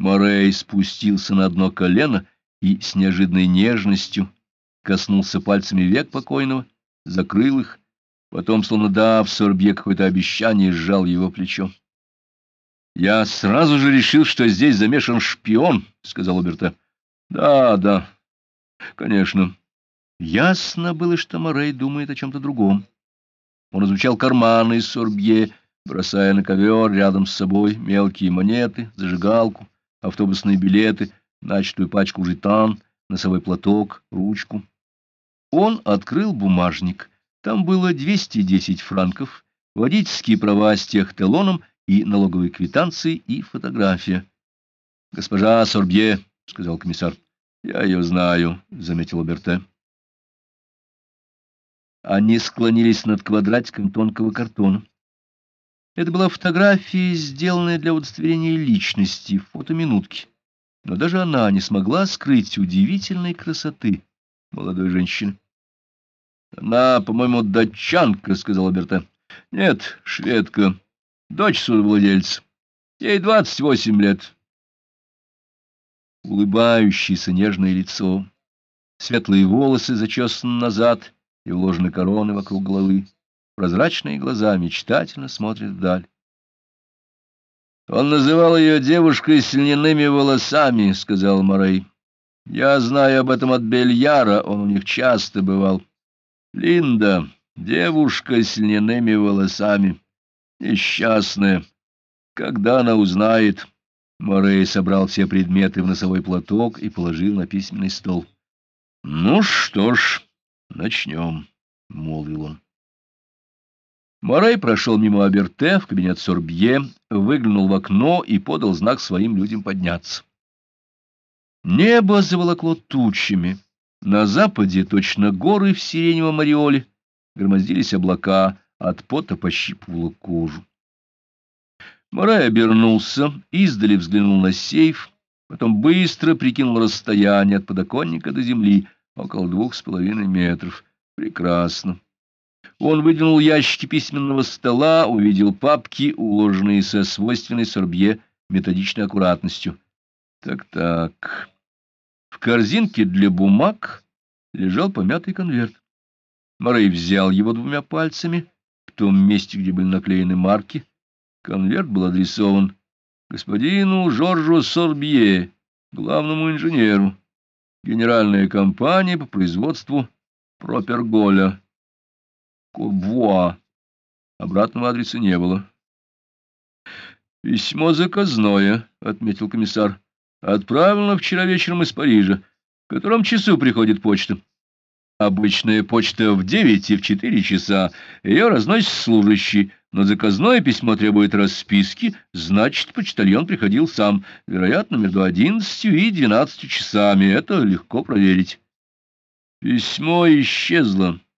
Морей спустился на одно колено и с неожиданной нежностью коснулся пальцами век покойного, закрыл их, потом, словно дав Сорбье какое-то обещание, сжал его плечо. — Я сразу же решил, что здесь замешан шпион, — сказал Оберта. — Да, да, конечно. Ясно было, что Морей думает о чем-то другом. Он изучал карманы Сорбье, бросая на ковер рядом с собой мелкие монеты, зажигалку, автобусные билеты, начатую пачку жетан, носовой платок, ручку. Он открыл бумажник. Там было 210 франков, водительские права с техтелоном и налоговые квитанции и фотография. — Госпожа Сорбье, — сказал комиссар. — Я ее знаю, — заметил Берте. Они склонились над квадратиком тонкого картона. Это была фотография, сделанная для удостоверения личности, фотоминутки. Но даже она не смогла скрыть удивительной красоты молодой женщины. — Она, по-моему, датчанка, — сказала Берта. — Нет, шведка, дочь судовладельца. Ей двадцать восемь лет. Улыбающееся нежное лицо, светлые волосы зачесаны назад и уложены короны вокруг головы. Прозрачные глаза мечтательно смотрят вдаль. «Он называл ее девушкой с льняными волосами», — сказал Морей. «Я знаю об этом от Бельяра, он у них часто бывал. Линда, девушка с льняными волосами, несчастная. Когда она узнает...» Морей собрал все предметы в носовой платок и положил на письменный стол. «Ну что ж, начнем», — молвил он. Морей прошел мимо Аберте в кабинет Сорбье, выглянул в окно и подал знак своим людям подняться. Небо заволокло тучами. На западе точно горы в сиреневом ореоле громоздились облака, от пота пощипывало кожу. Морей обернулся, издали взглянул на сейф, потом быстро прикинул расстояние от подоконника до земли, около двух с половиной метров. Прекрасно. Он выдвинул ящики письменного стола, увидел папки, уложенные со свойственной Сорбье методичной аккуратностью. Так-так. В корзинке для бумаг лежал помятый конверт. Морей взял его двумя пальцами в том месте, где были наклеены марки. Конверт был адресован господину Жоржу Сорбье, главному инженеру. Генеральная компания по производству Проперголя. Курбуа. Обратного адреса не было. «Письмо заказное», — отметил комиссар. «Отправлено вчера вечером из Парижа. В котором часу приходит почта?» «Обычная почта в девять и в четыре часа. Ее разносит служащий, но заказное письмо требует расписки, значит, почтальон приходил сам, вероятно, между одиннадцатью и двенадцатью часами. Это легко проверить». «Письмо исчезло», —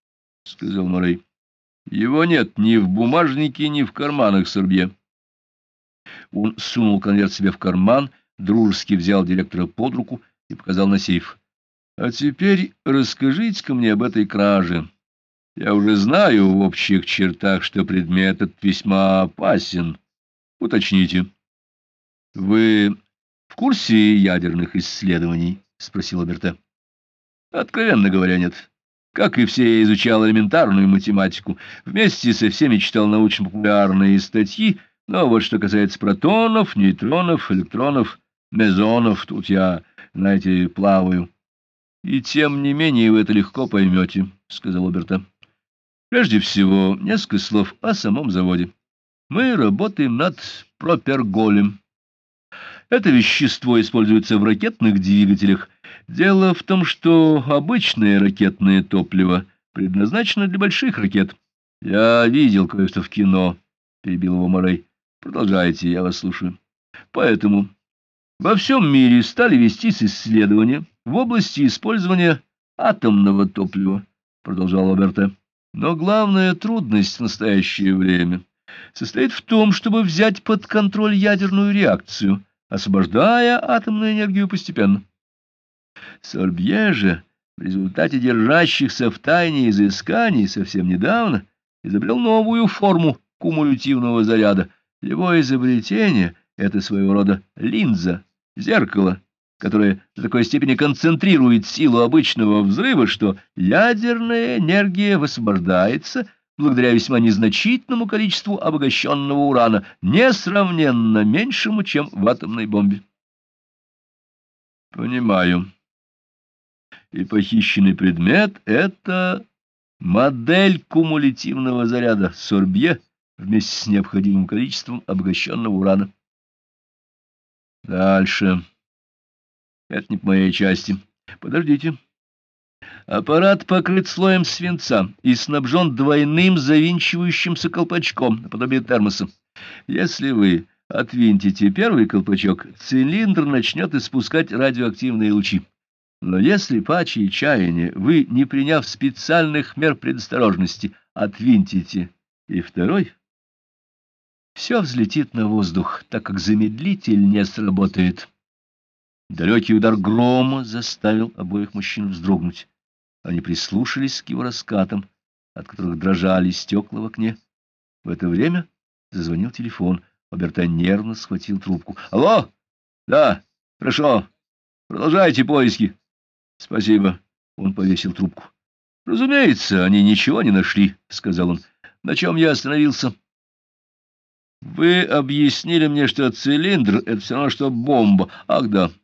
сказал Морей. — Его нет ни в бумажнике, ни в карманах Сорбье. Он сунул конверт себе в карман, дружески взял директора под руку и показал на сейф. — А теперь расскажите-ка мне об этой краже. Я уже знаю в общих чертах, что предмет этот весьма опасен. Уточните. — Вы в курсе ядерных исследований? — спросил Берте. — Откровенно говоря, нет. Как и все, я изучал элементарную математику, вместе со всеми читал научно-популярные статьи, но вот что касается протонов, нейтронов, электронов, мезонов, тут я, знаете, плаваю. — И тем не менее вы это легко поймете, — сказал Оберта. — Прежде всего, несколько слов о самом заводе. Мы работаем над проперголем. Это вещество используется в ракетных двигателях, Дело в том, что обычное ракетное топливо предназначено для больших ракет. Я видел кое-что в кино, — перебил его Морей. Продолжайте, я вас слушаю. Поэтому во всем мире стали вестись исследования в области использования атомного топлива, — продолжал Роберта. Но главная трудность в настоящее время состоит в том, чтобы взять под контроль ядерную реакцию, освобождая атомную энергию постепенно. Сорбье же в результате держащихся в тайне изысканий совсем недавно изобрел новую форму кумулятивного заряда. Его изобретение — это своего рода линза, зеркало, которое до такой степени концентрирует силу обычного взрыва, что ядерная энергия высвобождается благодаря весьма незначительному количеству обогащенного урана, несравненно меньшему, чем в атомной бомбе. Понимаю. И похищенный предмет — это модель кумулятивного заряда Сорбье вместе с необходимым количеством обогащенного урана. Дальше. Это не по моей части. Подождите. Аппарат покрыт слоем свинца и снабжен двойным завинчивающимся колпачком, наподобие термоса. Если вы отвинтите первый колпачок, цилиндр начнет испускать радиоактивные лучи. Но если по чаяния вы, не приняв специальных мер предосторожности, отвинтите и второй, все взлетит на воздух, так как замедлитель не сработает. Далекий удар грома заставил обоих мужчин вздрогнуть. Они прислушались к его раскатам, от которых дрожали стекла в окне. В это время зазвонил телефон. Оберта нервно схватил трубку. — Алло? — Да, хорошо. Продолжайте поиски. — Спасибо. Он повесил трубку. — Разумеется, они ничего не нашли, — сказал он. — На чем я остановился? — Вы объяснили мне, что цилиндр — это все равно, что бомба. Ах, да. —